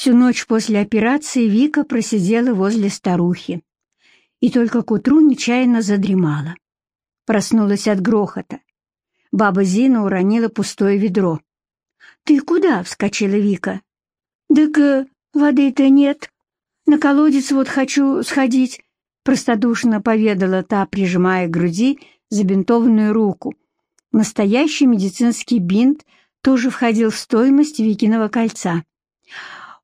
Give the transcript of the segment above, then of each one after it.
Всю ночь после операции Вика просидела возле старухи и только к утру нечаянно задремала. Проснулась от грохота. Баба Зина уронила пустое ведро. «Ты куда?» — вскочила Вика. «Так э, воды-то нет. На колодец вот хочу сходить», — простодушно поведала та, прижимая к груди забинтованную руку. Настоящий медицинский бинт тоже входил в стоимость Викиного кольца.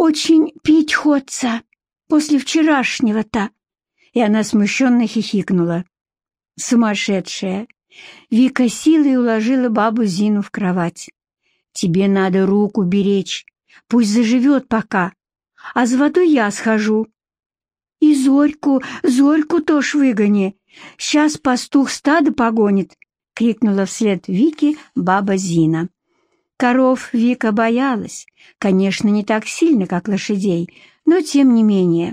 «Очень пить хочется после вчерашнего-то!» И она смущенно хихикнула. «Сумасшедшая!» Вика силой уложила бабу Зину в кровать. «Тебе надо руку беречь, пусть заживет пока, а за водой я схожу». «И Зорьку, Зорьку тоже выгони, сейчас пастух стадо погонит», — крикнула вслед Вике баба Зина. Коров Вика боялась, конечно, не так сильно, как лошадей, но тем не менее.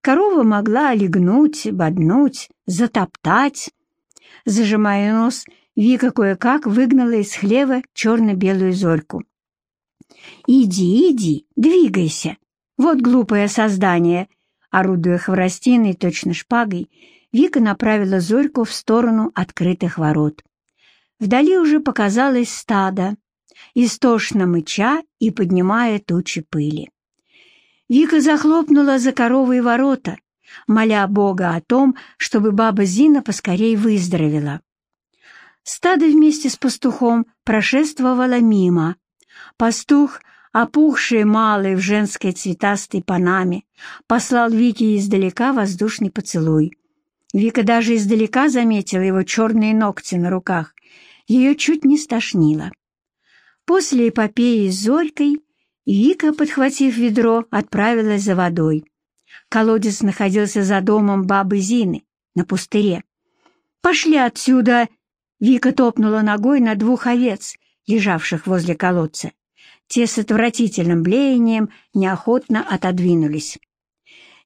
Корова могла легнуть, боднуть, затоптать. Зажимая нос, Вика кое-как выгнала из хлева черно-белую зорьку. «Иди, иди, двигайся! Вот глупое создание!» Орудуя хворостиной, точно шпагой, Вика направила зорьку в сторону открытых ворот. Вдали уже показалось стадо, истошно мыча и поднимая тучи пыли. Вика захлопнула за коровой ворота, моля Бога о том, чтобы баба Зина поскорей выздоровела. Стадо вместе с пастухом прошествовало мимо. Пастух, опухший малый в женской цветастой панаме, послал Вике издалека воздушный поцелуй. Вика даже издалека заметила его черные ногти на руках. Ее чуть не стошнило. После эпопеи с Зорькой Вика, подхватив ведро, отправилась за водой. Колодец находился за домом бабы Зины, на пустыре. «Пошли отсюда!» Вика топнула ногой на двух овец, лежавших возле колодца. Те с отвратительным блеянием неохотно отодвинулись.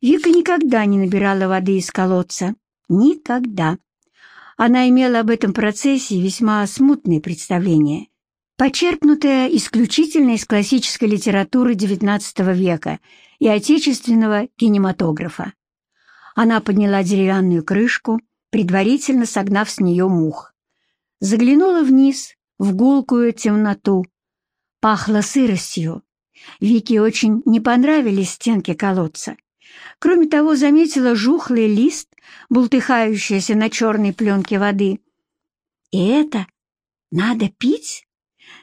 Вика никогда не набирала воды из колодца. Никогда. Она имела об этом процессе весьма смутные представления почерпнутая исключительно из классической литературы XIX века и отечественного кинематографа. Она подняла деревянную крышку, предварительно согнав с нее мух. Заглянула вниз, в гулкую темноту. Пахло сыростью. Вике очень не понравились стенки колодца. Кроме того, заметила жухлый лист, бултыхающийся на черной пленке воды. «И это надо пить?»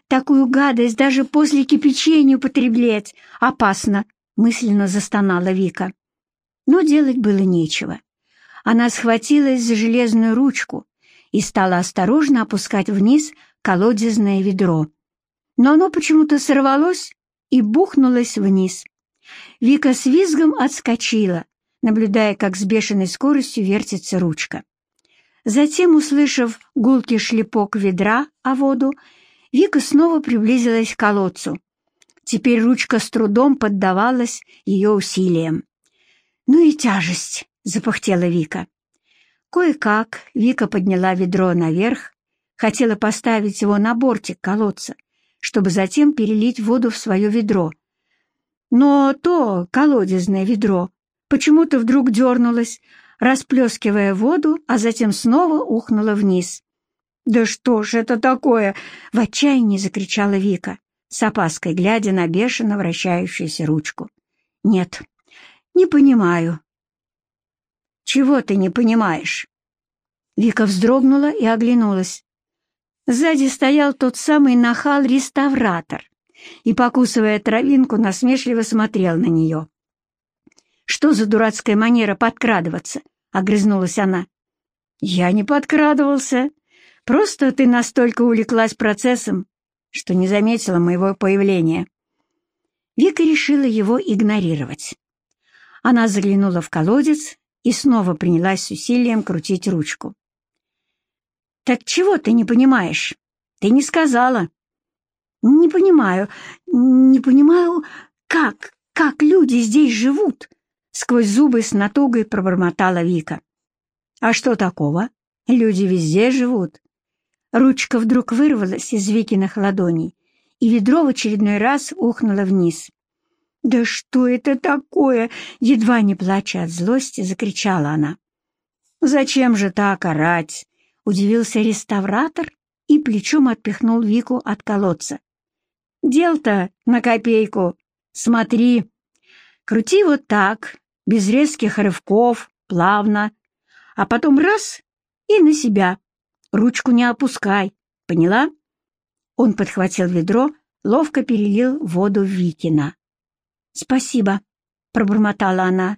Такую гадость даже после кипячения употреблять опасно, мысленно застонала Вика. Но делать было нечего. Она схватилась за железную ручку и стала осторожно опускать вниз колодезное ведро. Но оно почему-то сорвалось и бухнулось вниз. Вика с визгом отскочила, наблюдая, как с бешеной скоростью вертится ручка. Затем, услышав гулкий шлепок ведра о воду, Вика снова приблизилась к колодцу. Теперь ручка с трудом поддавалась ее усилиям. «Ну и тяжесть!» — запахтела Вика. Кое-как Вика подняла ведро наверх, хотела поставить его на бортик колодца, чтобы затем перелить воду в свое ведро. Но то колодезное ведро почему-то вдруг дернулось, расплескивая воду, а затем снова ухнуло вниз. «Да что ж это такое?» — в отчаянии закричала Вика, с опаской глядя на бешено вращающуюся ручку. «Нет, не понимаю». «Чего ты не понимаешь?» Вика вздрогнула и оглянулась. Сзади стоял тот самый нахал-реставратор и, покусывая травинку, насмешливо смотрел на нее. «Что за дурацкая манера подкрадываться?» — огрызнулась она. «Я не подкрадывался», Просто ты настолько увлеклась процессом, что не заметила моего появления». Вика решила его игнорировать. Она заглянула в колодец и снова принялась с усилием крутить ручку. «Так чего ты не понимаешь? Ты не сказала». «Не понимаю, не понимаю, как, как люди здесь живут?» Сквозь зубы с натугой пробормотала Вика. «А что такого? Люди везде живут. Ручка вдруг вырвалась из Викиных ладоней, и ведро в очередной раз ухнуло вниз. «Да что это такое?» — едва не плача от злости, закричала она. «Зачем же так орать?» — удивился реставратор и плечом отпихнул Вику от колодца. «Дел-то на копейку. Смотри. Крути вот так, без резких рывков, плавно, а потом раз — и на себя. Ручку не опускай. Поняла?» Он подхватил ведро, ловко перелил воду в Викина. «Спасибо», — пробормотала она.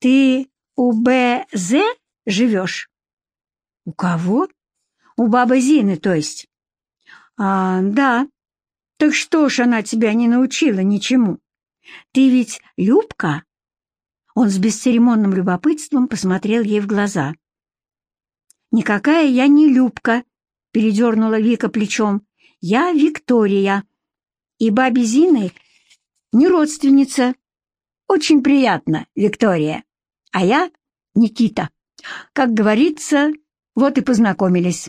«Ты у Б.З. живешь?» «У кого?» «У бабы Зины, то есть». «А, да. Так что ж она тебя не научила ничему? Ты ведь Любка?» Он с бесцеремонным любопытством посмотрел ей в глаза. «Никакая я не Любка», — передернула Вика плечом. «Я Виктория. И бабе Зины не родственница. Очень приятно, Виктория. А я Никита. Как говорится, вот и познакомились».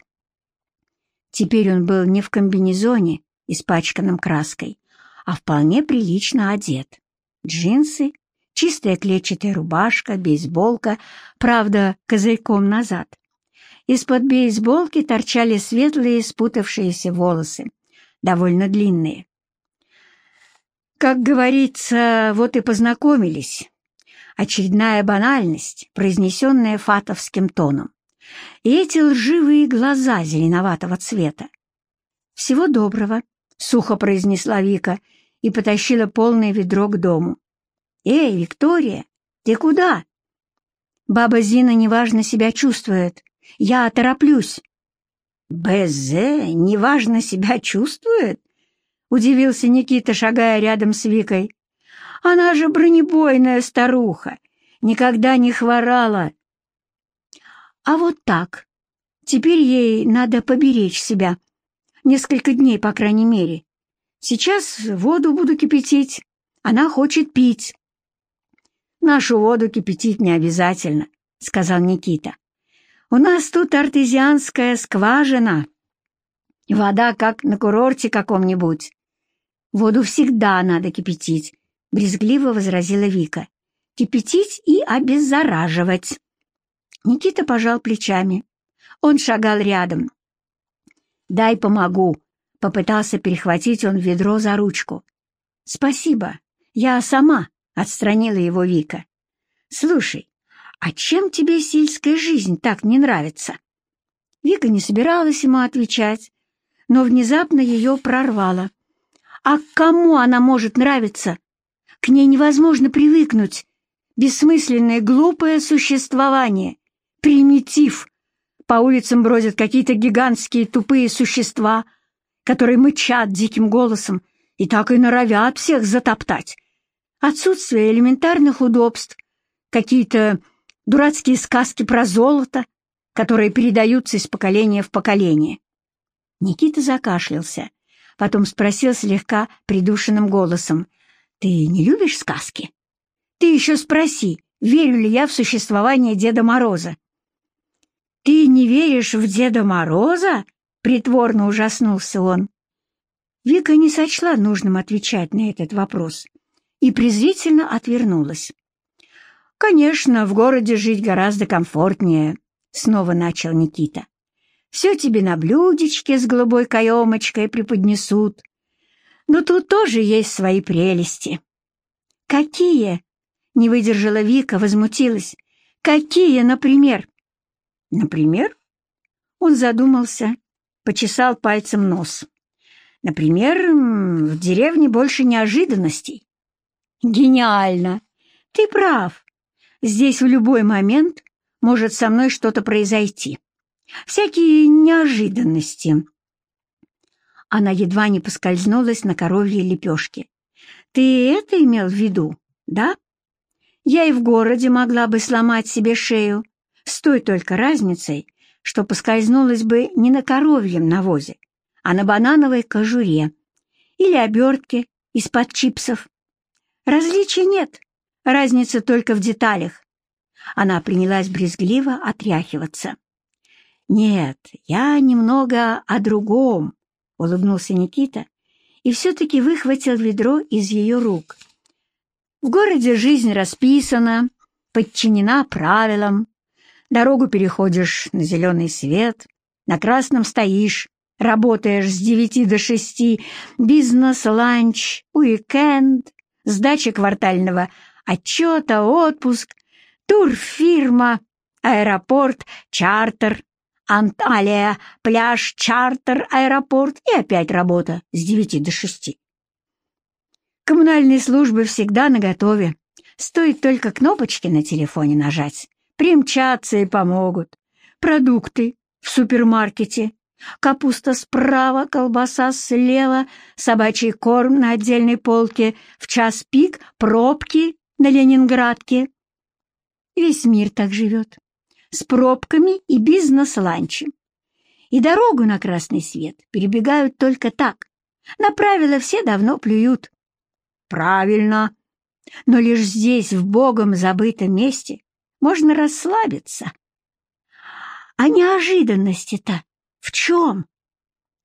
Теперь он был не в комбинезоне, испачканном краской, а вполне прилично одет. Джинсы, чистая клетчатая рубашка, бейсболка, правда, козырьком назад. Из-под бейсболки торчали светлые спутавшиеся волосы, довольно длинные. Как говорится, вот и познакомились. Очередная банальность, произнесенная фатовским тоном. И эти лживые глаза зеленоватого цвета. «Всего доброго», — сухо произнесла Вика и потащила полное ведро к дому. «Эй, Виктория, ты куда?» «Баба Зина неважно себя чувствует. Я тороплюсь». «БЗ неважно себя чувствует?» — удивился Никита, шагая рядом с Викой. «Она же бронебойная старуха, никогда не хворала». «А вот так. Теперь ей надо поберечь себя. Несколько дней, по крайней мере. Сейчас воду буду кипятить. Она хочет пить». «Нашу воду кипятить не обязательно», — сказал Никита. У нас тут артезианская скважина. Вода как на курорте каком-нибудь. Воду всегда надо кипятить, — брезгливо возразила Вика. Кипятить и обеззараживать. Никита пожал плечами. Он шагал рядом. «Дай помогу», — попытался перехватить он ведро за ручку. «Спасибо, я сама», — отстранила его Вика. «Слушай, «А чем тебе сельская жизнь так не нравится?» Вика не собиралась ему отвечать, но внезапно ее прорвало. «А кому она может нравиться? К ней невозможно привыкнуть. Бессмысленное, глупое существование. Примитив. По улицам бродят какие-то гигантские тупые существа, которые мычат диким голосом и так и норовят всех затоптать. Отсутствие элементарных удобств, какие-то дурацкие сказки про золото, которые передаются из поколения в поколение. Никита закашлялся, потом спросил слегка придушенным голосом, «Ты не любишь сказки? Ты еще спроси, верю ли я в существование Деда Мороза». «Ты не веришь в Деда Мороза?» — притворно ужаснулся он. Вика не сочла нужным отвечать на этот вопрос и презрительно отвернулась. «Конечно, в городе жить гораздо комфортнее», — снова начал Никита. «Все тебе на блюдечке с голубой каемочкой преподнесут. Но тут тоже есть свои прелести». «Какие?» — не выдержала Вика, возмутилась. «Какие, например?» «Например?» Он задумался, почесал пальцем нос. «Например, в деревне больше неожиданностей». «Гениально! Ты прав. Здесь в любой момент может со мной что-то произойти. Всякие неожиданности. Она едва не поскользнулась на коровьей лепешке. «Ты это имел в виду, да? Я и в городе могла бы сломать себе шею, с той только разницей, что поскользнулась бы не на коровьем навозе, а на банановой кожуре или обертке из-под чипсов. Различий нет, Разница только в деталях. Она принялась брезгливо отряхиваться. «Нет, я немного о другом», — улыбнулся Никита и все-таки выхватил ведро из ее рук. В городе жизнь расписана, подчинена правилам. Дорогу переходишь на зеленый свет, на красном стоишь, работаешь с девяти до шести, бизнес-ланч, уикенд, сдача квартального отчета, отпуск, турфирма, аэропорт, чартер, Анталия, пляж, чартер, аэропорт и опять работа с девяти до шести. Коммунальные службы всегда наготове. Стоит только кнопочки на телефоне нажать. Примчатся и помогут. Продукты в супермаркете. Капуста справа, колбаса слева, собачий корм на отдельной полке, в час пик пробки на Ленинградке. Весь мир так живет. С пробками и бизнес-ланчем. И дорогу на красный свет перебегают только так. На правила все давно плюют. Правильно. Но лишь здесь, в Богом забытом месте, можно расслабиться. А неожиданности-то в чем?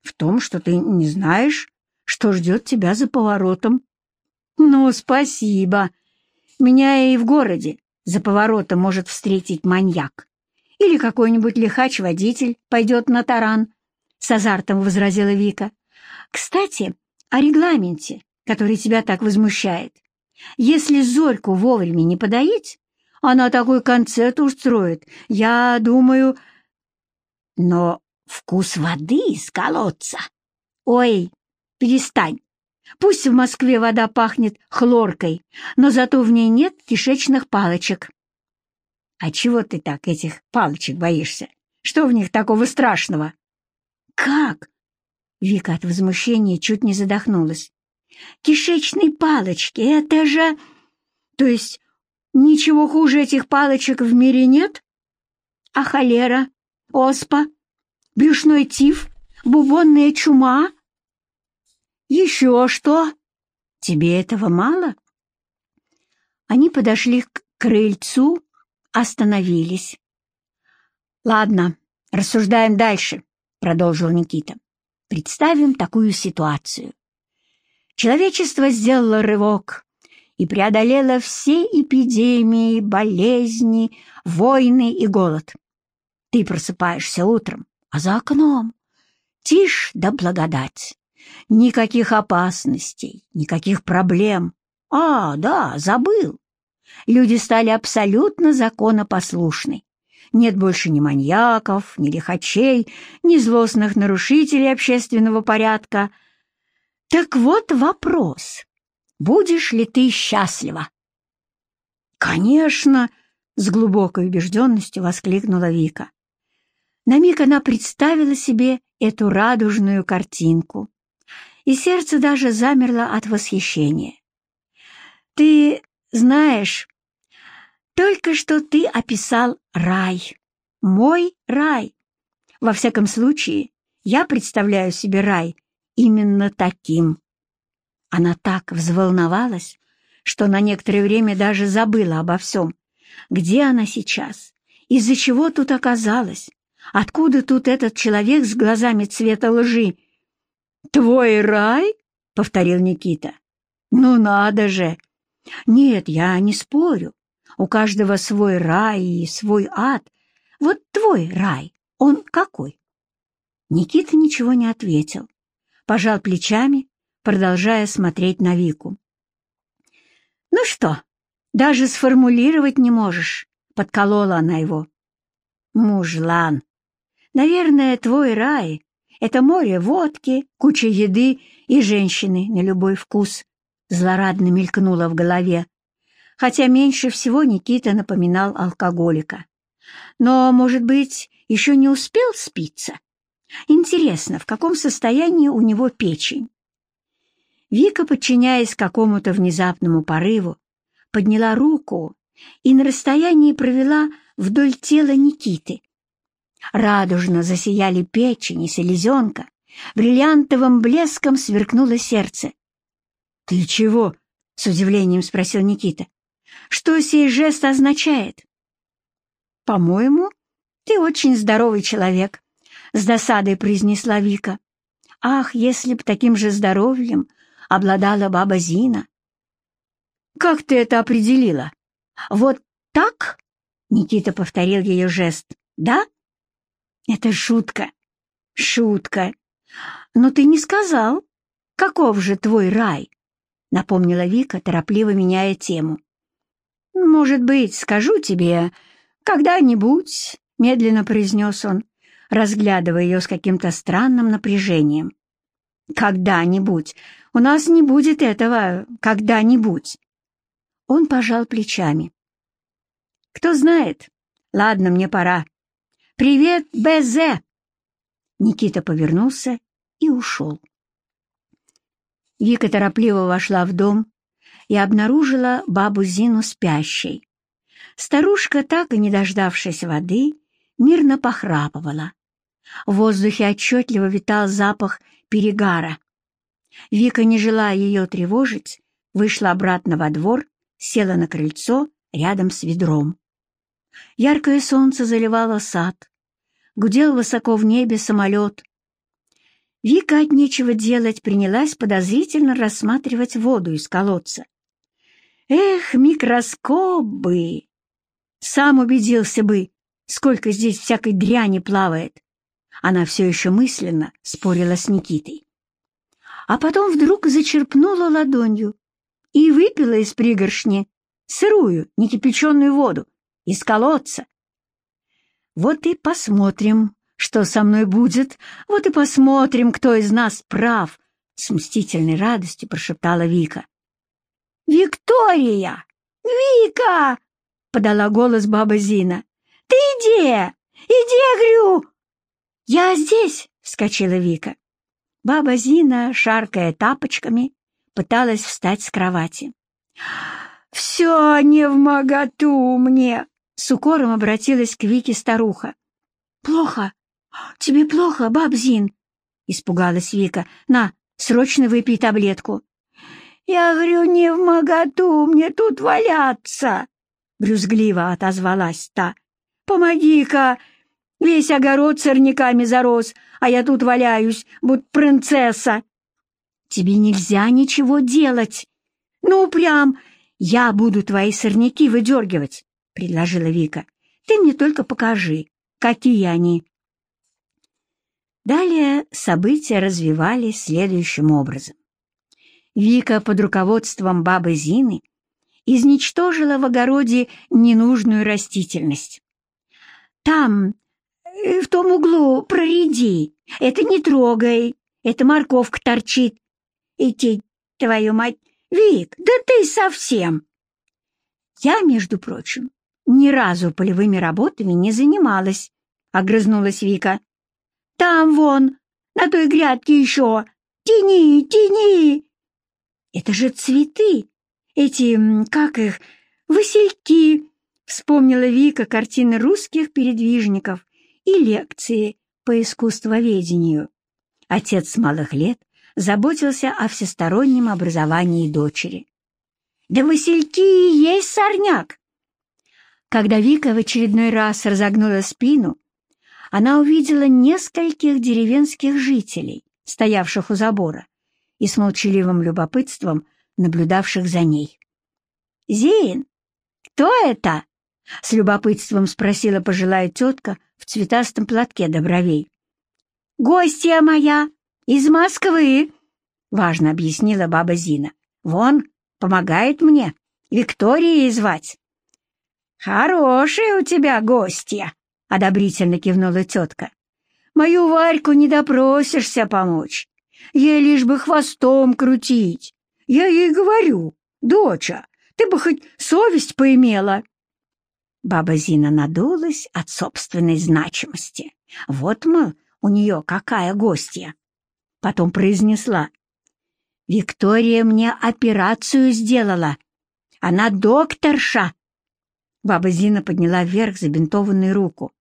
В том, что ты не знаешь, что ждет тебя за поворотом. Ну, спасибо. Меня и в городе за поворотом может встретить маньяк. Или какой-нибудь лихач-водитель пойдет на таран, — с азартом возразила Вика. Кстати, о регламенте который тебя так возмущает. Если Зорьку вовремя не подоить, она такой концерт устроит, я думаю... Но вкус воды из колодца... Ой, перестань. Пусть в Москве вода пахнет хлоркой, но зато в ней нет кишечных палочек. А чего ты так этих палочек боишься? Что в них такого страшного? Как? Вика от возмущения чуть не задохнулась. Кишечные палочки — это же... То есть ничего хуже этих палочек в мире нет? А холера, оспа, брюшной тиф, бубонная чума? Еще что? Тебе этого мало? Они подошли к крыльцу, остановились. «Ладно, рассуждаем дальше», — продолжил Никита. «Представим такую ситуацию. Человечество сделало рывок и преодолело все эпидемии, болезни, войны и голод. Ты просыпаешься утром, а за окном тишь да благодать. Никаких опасностей, никаких проблем. А, да, забыл. Люди стали абсолютно законопослушны. Нет больше ни маньяков, ни лихачей, ни злостных нарушителей общественного порядка — так вот вопрос. Будешь ли ты счастлива? Конечно, с глубокой убежденностью воскликнула Вика. На миг она представила себе эту радужную картинку, и сердце даже замерло от восхищения. Ты знаешь, только что ты описал рай, мой рай. Во всяком случае, я представляю себе рай именно таким. Она так взволновалась, что на некоторое время даже забыла обо всем. Где она сейчас? Из-за чего тут оказалась? Откуда тут этот человек с глазами цвета лжи? «Твой рай?» — повторил Никита. «Ну надо же!» «Нет, я не спорю. У каждого свой рай и свой ад. Вот твой рай, он какой?» Никита ничего не ответил пожал плечами, продолжая смотреть на Вику. «Ну что, даже сформулировать не можешь?» — подколола она его. «Мужлан, наверное, твой рай — это море водки, куча еды и женщины на любой вкус», — злорадно мелькнуло в голове, хотя меньше всего Никита напоминал алкоголика. «Но, может быть, еще не успел спиться?» Интересно, в каком состоянии у него печень? Вика, подчиняясь какому-то внезапному порыву, подняла руку и на расстоянии провела вдоль тела Никиты. Радужно засияли печень и селезенка, бриллиантовым блеском сверкнуло сердце. «Ты чего?» — с удивлением спросил Никита. «Что сей жест означает?» «По-моему, ты очень здоровый человек», — с досадой произнесла Вика. «Ах, если б таким же здоровьем обладала баба Зина!» как ты это определила? Вот так?» Никита повторил ее жест. «Да?» «Это шутка». «Шутка. Но ты не сказал, каков же твой рай?» Напомнила Вика, торопливо меняя тему. «Может быть, скажу тебе когда-нибудь», — медленно произнес он, разглядывая ее с каким-то странным напряжением. «Когда-нибудь. У нас не будет этого когда-нибудь». Он пожал плечами. «Кто знает? Ладно, мне пора. Привет, БЗ!» Никита повернулся и ушел. Вика торопливо вошла в дом и обнаружила бабу Зину спящей. Старушка, так и не дождавшись воды, мирно похрапывала. В воздухе отчетливо витал запах перегара. Вика, не желая ее тревожить, вышла обратно во двор, села на крыльцо рядом с ведром. Яркое солнце заливало сад. Гудел высоко в небе самолет. Вика от нечего делать принялась подозрительно рассматривать воду из колодца. Эх, микроскоп бы! Сам убедился бы, сколько здесь всякой дряни плавает. Она все еще мысленно спорила с Никитой. А потом вдруг зачерпнула ладонью и выпила из пригоршни сырую, некипяченую воду из колодца. Вот и посмотрим, что со мной будет, вот и посмотрим, кто из нас прав, с мстительной радостью прошептала Вика. «Виктория! Вика!» — подала голос баба Зина. «Ты где? Иди, говорю!» «Я здесь!» — вскочила Вика. Баба Зина, шаркая тапочками, пыталась встать с кровати. «Все не в моготу мне!» — с укором обратилась к Вике старуха. «Плохо! Тебе плохо, баб Зин?» — испугалась Вика. «На, срочно выпей таблетку!» «Я говорю, не в моготу мне тут валяться!» — брюзгливо отозвалась та. «Помоги-ка! Весь огород сорняками зарос, а я тут валяюсь, будто принцесса!» «Тебе нельзя ничего делать!» «Ну, прям, я буду твои сорняки выдергивать!» — предложила Вика. «Ты мне только покажи, какие они!» Далее события развивались следующим образом. Вика под руководством бабы Зины изничтожила в огороде ненужную растительность. «Там, э, в том углу, прореди, это не трогай, это морковка торчит. Идти, твою мать, Вик, да ты совсем!» «Я, между прочим, ни разу полевыми работами не занималась», — огрызнулась Вика. Там вон, на той грядке еще. Тяни, тяни. Это же цветы. Эти, как их, васильки. Вспомнила Вика картины русских передвижников и лекции по искусствоведению. Отец с малых лет заботился о всестороннем образовании дочери. «Да васильки и есть сорняк!» Когда Вика в очередной раз разогнула спину, она увидела нескольких деревенских жителей, стоявших у забора, и с молчаливым любопытством наблюдавших за ней. «Зин, кто это?» — с любопытством спросила пожилая тетка в цветастом платке до бровей. «Гостья моя из Москвы!» — важно объяснила баба Зина. «Вон, помогает мне Викторией звать». «Хорошие у тебя гостья!» — одобрительно кивнула тетка. «Мою Варьку не допросишься помочь. Ей лишь бы хвостом крутить. Я ей говорю, доча, ты бы хоть совесть поимела». Баба Зина надулась от собственной значимости. Вот, мол, у нее какая гостья. Потом произнесла. «Виктория мне операцию сделала. Она докторша». Баба Зина подняла вверх забинтованную руку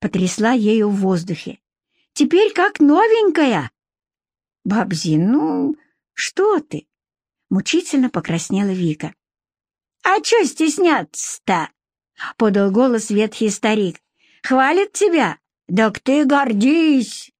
потрясла ею в воздухе. «Теперь как новенькая!» «Бабзин, ну, что ты?» Мучительно покраснела Вика. «А чё стесняться-то?» — подал голос ветхий старик. «Хвалит тебя? Так ты гордись!